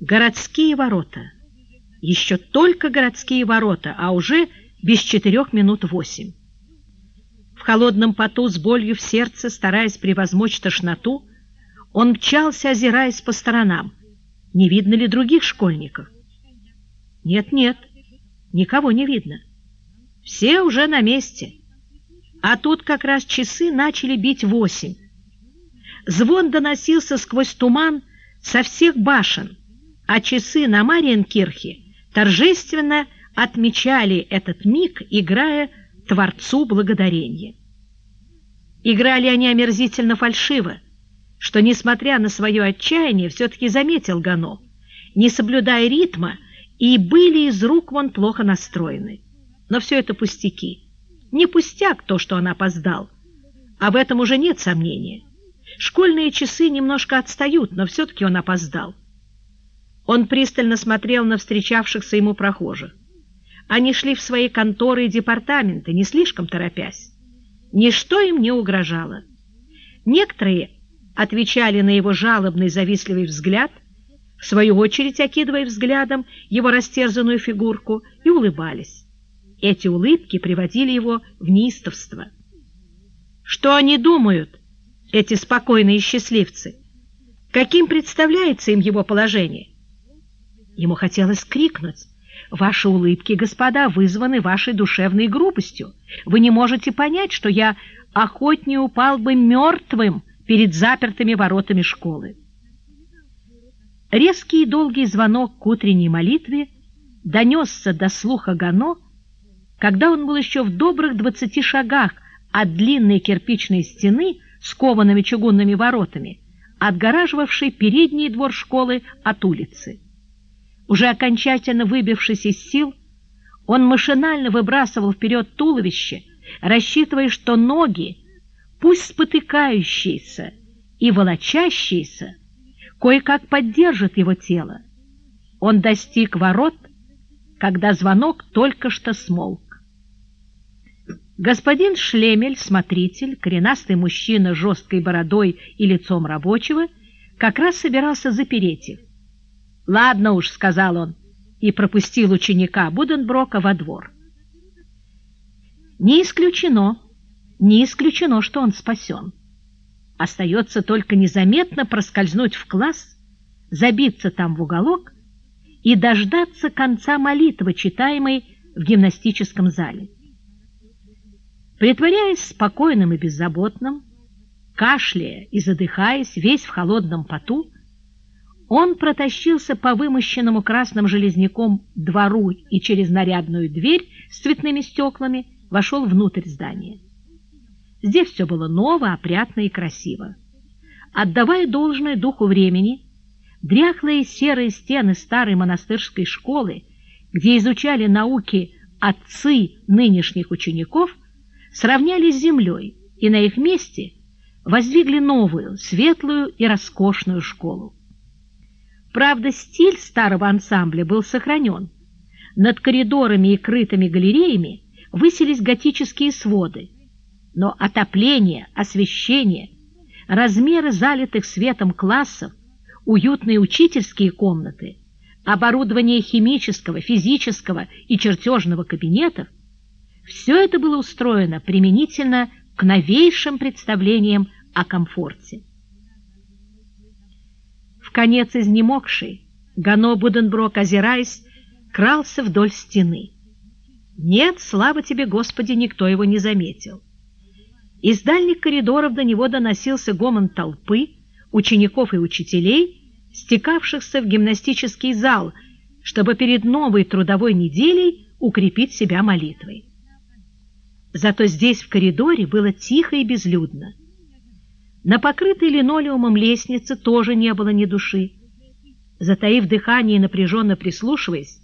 Городские ворота. Еще только городские ворота, а уже без четырех минут восемь. В холодном поту с болью в сердце, стараясь превозмочь тошноту, он мчался, озираясь по сторонам. Не видно ли других школьников? Нет-нет, никого не видно. Все уже на месте. А тут как раз часы начали бить восемь. Звон доносился сквозь туман со всех башен, а часы на Мариенкирхе торжественно отмечали этот миг, играя Творцу благодарения. Играли они омерзительно фальшиво, что, несмотря на свое отчаяние, все-таки заметил Гано, не соблюдая ритма, и были из рук вон плохо настроены. Но все это пустяки. Не пустяк то, что он опоздал. Об этом уже нет сомнения. Школьные часы немножко отстают, но все-таки он опоздал. Он пристально смотрел на встречавшихся ему прохожих. Они шли в свои конторы и департаменты, не слишком торопясь. Ничто им не угрожало. Некоторые отвечали на его жалобный завистливый взгляд, в свою очередь окидывая взглядом его растерзанную фигурку, и улыбались. Эти улыбки приводили его в неистовство. Что они думают, эти спокойные счастливцы? Каким представляется им его положение? Ему хотелось крикнуть. «Ваши улыбки, господа, вызваны вашей душевной грубостью. Вы не можете понять, что я охотнее упал бы мертвым перед запертыми воротами школы». Резкий и долгий звонок к утренней молитве донесся до слуха Гано, когда он был еще в добрых двадцати шагах от длинной кирпичной стены с коваными чугунными воротами, отгораживавшей передний двор школы от улицы. Уже окончательно выбившись из сил, он машинально выбрасывал вперед туловище, рассчитывая, что ноги, пусть спотыкающиеся и волочащиеся, кое-как поддержат его тело. Он достиг ворот, когда звонок только что смолк. Господин Шлемель, смотритель, коренастый мужчина с жесткой бородой и лицом рабочего, как раз собирался запереть их. «Ладно уж», — сказал он, и пропустил ученика Буденброка во двор. Не исключено, не исключено, что он спасен. Остается только незаметно проскользнуть в класс, забиться там в уголок и дождаться конца молитвы, читаемой в гимнастическом зале. Притворяясь спокойным и беззаботным, кашляя и задыхаясь, весь в холодном поту, он протащился по вымощенному красным железняком двору и через нарядную дверь с цветными стеклами вошел внутрь здания. Здесь все было ново, опрятно и красиво. Отдавая должное духу времени, дряхлые серые стены старой монастырской школы, где изучали науки отцы нынешних учеников, сравнялись с землей, и на их месте воздвигли новую, светлую и роскошную школу. Правда, стиль старого ансамбля был сохранен. Над коридорами и крытыми галереями высились готические своды, но отопление, освещение, размеры залитых светом классов, уютные учительские комнаты, оборудование химического, физического и чертежного кабинетов – все это было устроено применительно к новейшим представлениям о комфорте. В конец изнемогший, Гано Буденброк, озираясь, крался вдоль стены. Нет, слава тебе, Господи, никто его не заметил. Из дальних коридоров до него доносился гомон толпы, учеников и учителей, стекавшихся в гимнастический зал, чтобы перед новой трудовой неделей укрепить себя молитвой. Зато здесь, в коридоре, было тихо и безлюдно. На покрытой линолеумом лестнице тоже не было ни души. Затаив дыхание и напряженно прислушиваясь,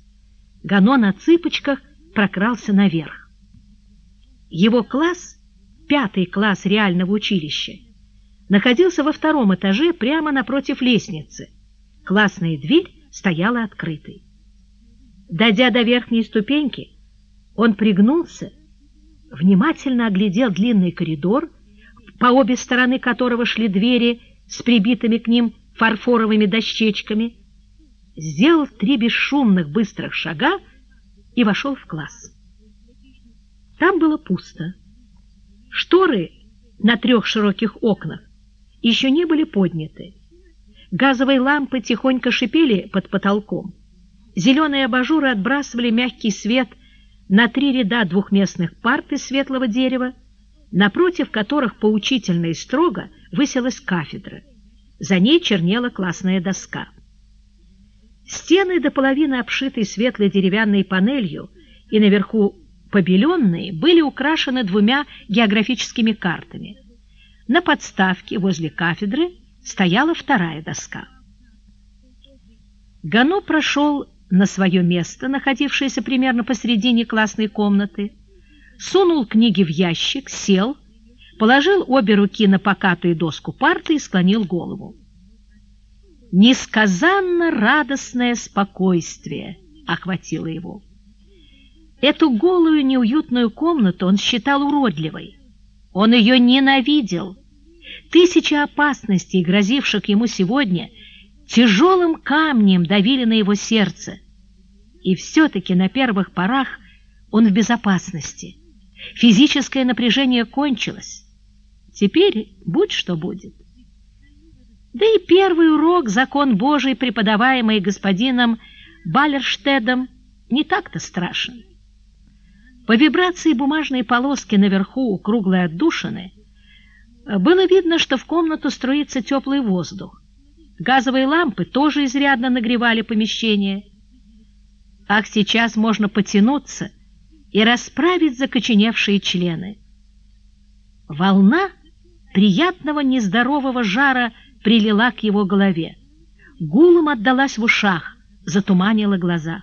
Гано на цыпочках прокрался наверх. Его класс, пятый класс реального училища, находился во втором этаже прямо напротив лестницы. Классная дверь стояла открытой. Дойдя до верхней ступеньки, он пригнулся, внимательно оглядел длинный коридор по обе стороны которого шли двери с прибитыми к ним фарфоровыми дощечками, сделал три бесшумных быстрых шага и вошел в класс. Там было пусто. Шторы на трех широких окнах еще не были подняты. Газовые лампы тихонько шипели под потолком. Зеленые абажуры отбрасывали мягкий свет на три ряда двухместных парт из светлого дерева, напротив которых поучительно и строго высилась кафедра. За ней чернела классная доска. Стены до половины обшитые светлой деревянной панелью и наверху побеленные были украшены двумя географическими картами. На подставке возле кафедры стояла вторая доска. Гано прошел на свое место, находившееся примерно посередине классной комнаты, сунул книги в ящик, сел, положил обе руки на покатую доску парты и склонил голову. Несказанно радостное спокойствие охватило его. Эту голую неуютную комнату он считал уродливой. Он ее ненавидел. Тысячи опасностей, грозивших ему сегодня, тяжелым камнем давили на его сердце. И все-таки на первых порах он в безопасности. Физическое напряжение кончилось. Теперь будь что будет. Да и первый урок «Закон Божий», преподаваемый господином Балерштедом, не так-то страшен. По вибрации бумажной полоски наверху у круглой отдушины было видно, что в комнату струится теплый воздух. Газовые лампы тоже изрядно нагревали помещение. Ах, сейчас можно потянуться и расправить закоченевшие члены. Волна приятного нездорового жара – прилила к его голове. Гулом отдалась в ушах, затуманила глаза.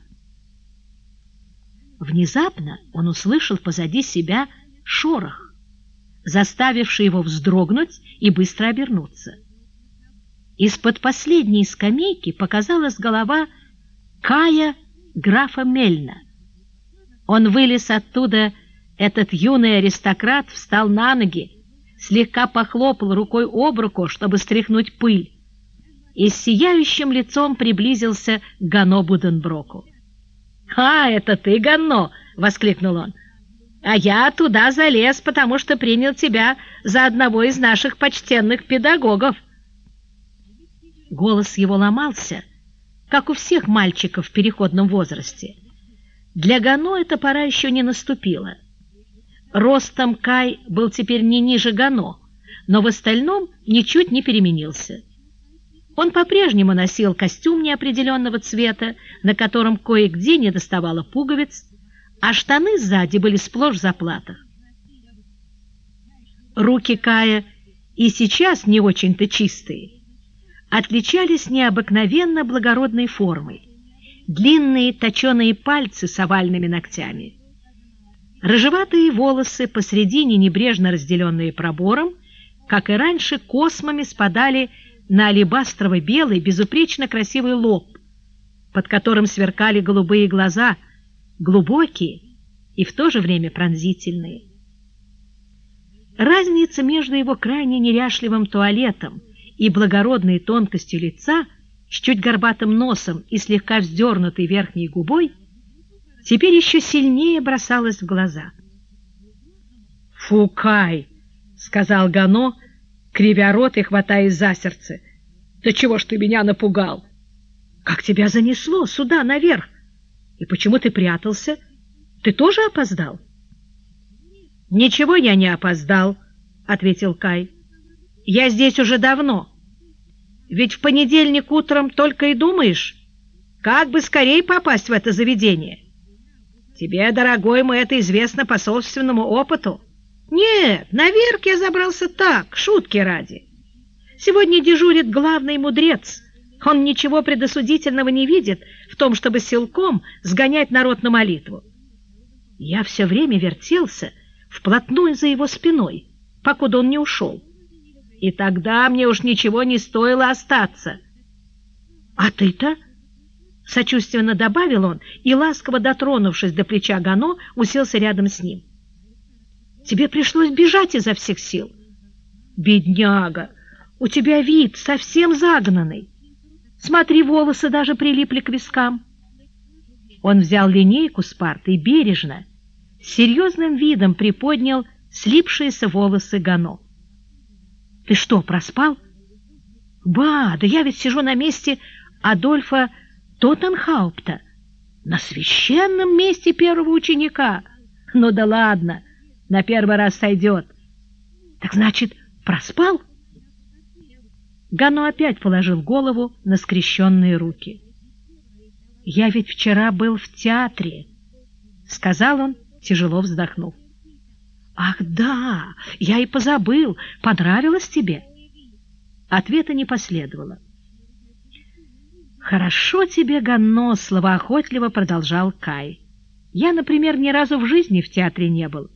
Внезапно он услышал позади себя шорох, заставивший его вздрогнуть и быстро обернуться. Из-под последней скамейки показалась голова Кая графа Мельна. Он вылез оттуда, этот юный аристократ встал на ноги, слегка похлопал рукой об руку, чтобы стряхнуть пыль, и с сияющим лицом приблизился к Гано Буденброку. «А, это ты, Гано!» — воскликнул он. «А я туда залез, потому что принял тебя за одного из наших почтенных педагогов». Голос его ломался, как у всех мальчиков в переходном возрасте. Для Гано эта пора еще не наступила. Ростом Кай был теперь не ниже Гано, но в остальном ничуть не переменился. Он по-прежнему носил костюм неопределенного цвета, на котором кое-где не доставало пуговиц, а штаны сзади были сплошь в заплатах. Руки Кая и сейчас не очень-то чистые, отличались необыкновенно благородной формой, длинные точеные пальцы с овальными ногтями – Рыжеватые волосы, посредине небрежно разделенные пробором, как и раньше, космами спадали на алебастрово-белый, безупречно красивый лоб, под которым сверкали голубые глаза, глубокие и в то же время пронзительные. Разница между его крайне неряшливым туалетом и благородной тонкостью лица с чуть горбатым носом и слегка вздернутой верхней губой теперь еще сильнее бросалось в глаза. «Фукай!» — сказал Гано, кривя рот и хватаясь за сердце. «Да чего ж ты меня напугал? Как тебя занесло сюда, наверх? И почему ты прятался? Ты тоже опоздал?» «Ничего я не опоздал», — ответил Кай. «Я здесь уже давно. Ведь в понедельник утром только и думаешь, как бы скорее попасть в это заведение». Тебе, дорогой мой, это известно по собственному опыту. Нет, наверх я забрался так, шутки ради. Сегодня дежурит главный мудрец. Он ничего предосудительного не видит в том, чтобы силком сгонять народ на молитву. Я все время вертелся вплотную за его спиной, покуда он не ушел. И тогда мне уж ничего не стоило остаться. А ты-то... Сочувственно добавил он и, ласково дотронувшись до плеча Гано, уселся рядом с ним. «Тебе пришлось бежать изо всех сил». «Бедняга, у тебя вид совсем загнанный». Смотри, волосы даже прилипли к вискам. Он взял линейку с парты бережно, с серьезным видом приподнял слипшиеся волосы Гано. «Ты что, проспал?» «Ба, да я ведь сижу на месте Адольфа Тоттенхаупта, на священном месте первого ученика. Ну да ладно, на первый раз сойдет. Так значит, проспал?» Гано опять положил голову на скрещенные руки. «Я ведь вчера был в театре», — сказал он, тяжело вздохнув. «Ах, да, я и позабыл. Понравилось тебе?» Ответа не последовало. «Хорошо тебе, Ганно!» — словоохотливо продолжал Кай. «Я, например, ни разу в жизни в театре не был.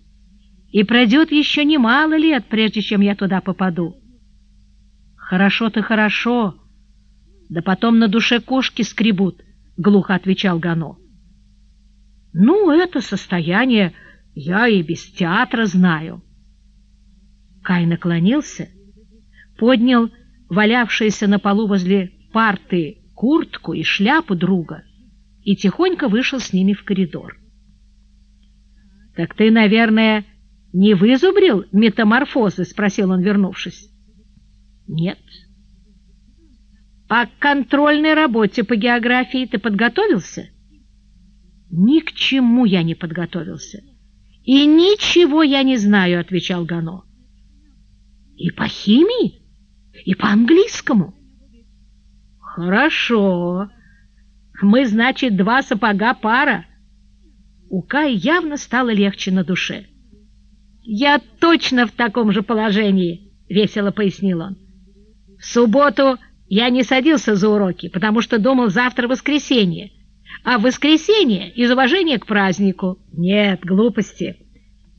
И пройдет еще немало лет, прежде чем я туда попаду». «Хорошо-то хорошо, да потом на душе кошки скребут», — глухо отвечал Гано. «Ну, это состояние я и без театра знаю». Кай наклонился, поднял валявшиеся на полу возле парты куртку и шляпу друга и тихонько вышел с ними в коридор. — Так ты, наверное, не вызубрил метаморфозы? — спросил он, вернувшись. — Нет. — А к контрольной работе по географии ты подготовился? — Ни к чему я не подготовился. — И ничего я не знаю, — отвечал Гано. — И по химии? И по английскому? Хорошо. Мы, значит, два сапога пара. У Кая явно стало легче на душе. Я точно в таком же положении, весело пояснил он. В субботу я не садился за уроки, потому что думал завтра воскресенье. А в воскресенье из уважения к празднику. Нет, глупости.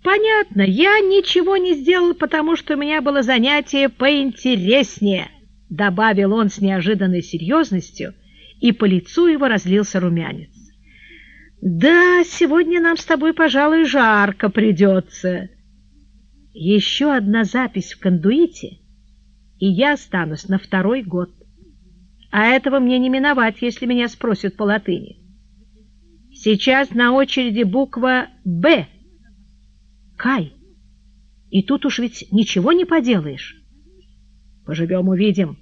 Понятно, я ничего не сделал, потому что у меня было занятие поинтереснее, добавил он с неожиданной серьезностью, и по лицу его разлился румянец. Да, сегодня нам с тобой, пожалуй, жарко придется. Еще одна запись в кондуите, и я останусь на второй год. А этого мне не миновать, если меня спросят по латыни. Сейчас на очереди буква «Б» Кай, и тут уж ведь ничего не поделаешь. Поживем, увидим.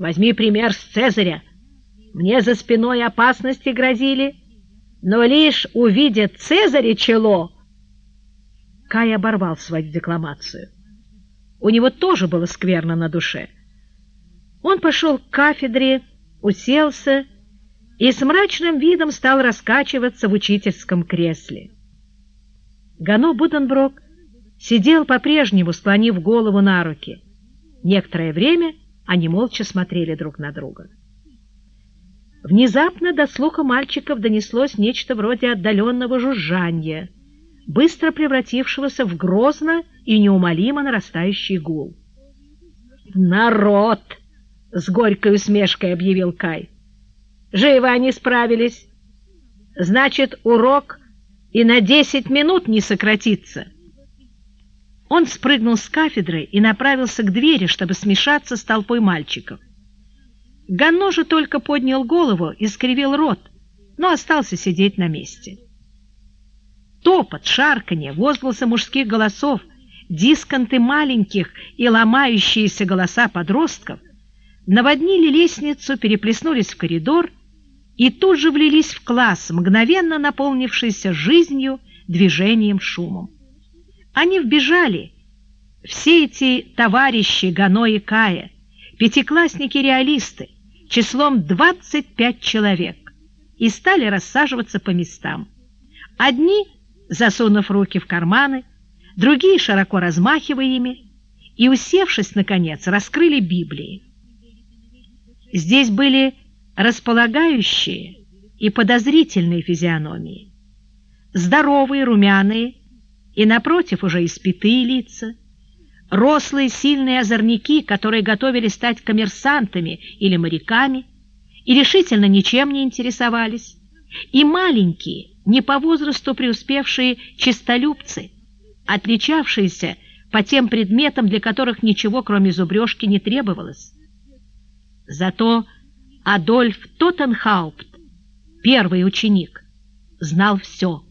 Возьми пример с Цезаря. Мне за спиной опасности грозили, но лишь увидят Цезаря чело. Кай оборвал свою декламацию. У него тоже было скверно на душе. Он пошел к кафедре, уселся и с мрачным видом стал раскачиваться в учительском кресле. Гано Буденброк сидел по-прежнему, склонив голову на руки. Некоторое время они молча смотрели друг на друга. Внезапно до слуха мальчиков донеслось нечто вроде отдаленного жужжания, быстро превратившегося в грозно и неумолимо нарастающий гул. «Народ!» — с горькой усмешкой объявил Кай. «Живо они справились! Значит, урок и на десять минут не сократится. Он спрыгнул с кафедры и направился к двери, чтобы смешаться с толпой мальчиков. Ганно же только поднял голову и скривил рот, но остался сидеть на месте. Топот, шарканье, возгласы мужских голосов, дисконты маленьких и ломающиеся голоса подростков наводнили лестницу, переплеснулись в коридор и тут же влились в класс, мгновенно наполнившийся жизнью, движением, шумом. Они вбежали, все эти товарищи Гано и Кая, пятиклассники-реалисты, числом 25 человек, и стали рассаживаться по местам. Одни, засунув руки в карманы, другие, широко размахивая ими, и, усевшись, наконец, раскрыли Библии. Здесь были располагающие и подозрительные физиономии, здоровые, румяные и, напротив, уже испитые лица, рослые, сильные озорники, которые готовились стать коммерсантами или моряками и решительно ничем не интересовались, и маленькие, не по возрасту преуспевшие чистолюбцы, отличавшиеся по тем предметам, для которых ничего, кроме зубрежки, не требовалось. Зато Адольф Тоттенхаупт, первый ученик, знал все.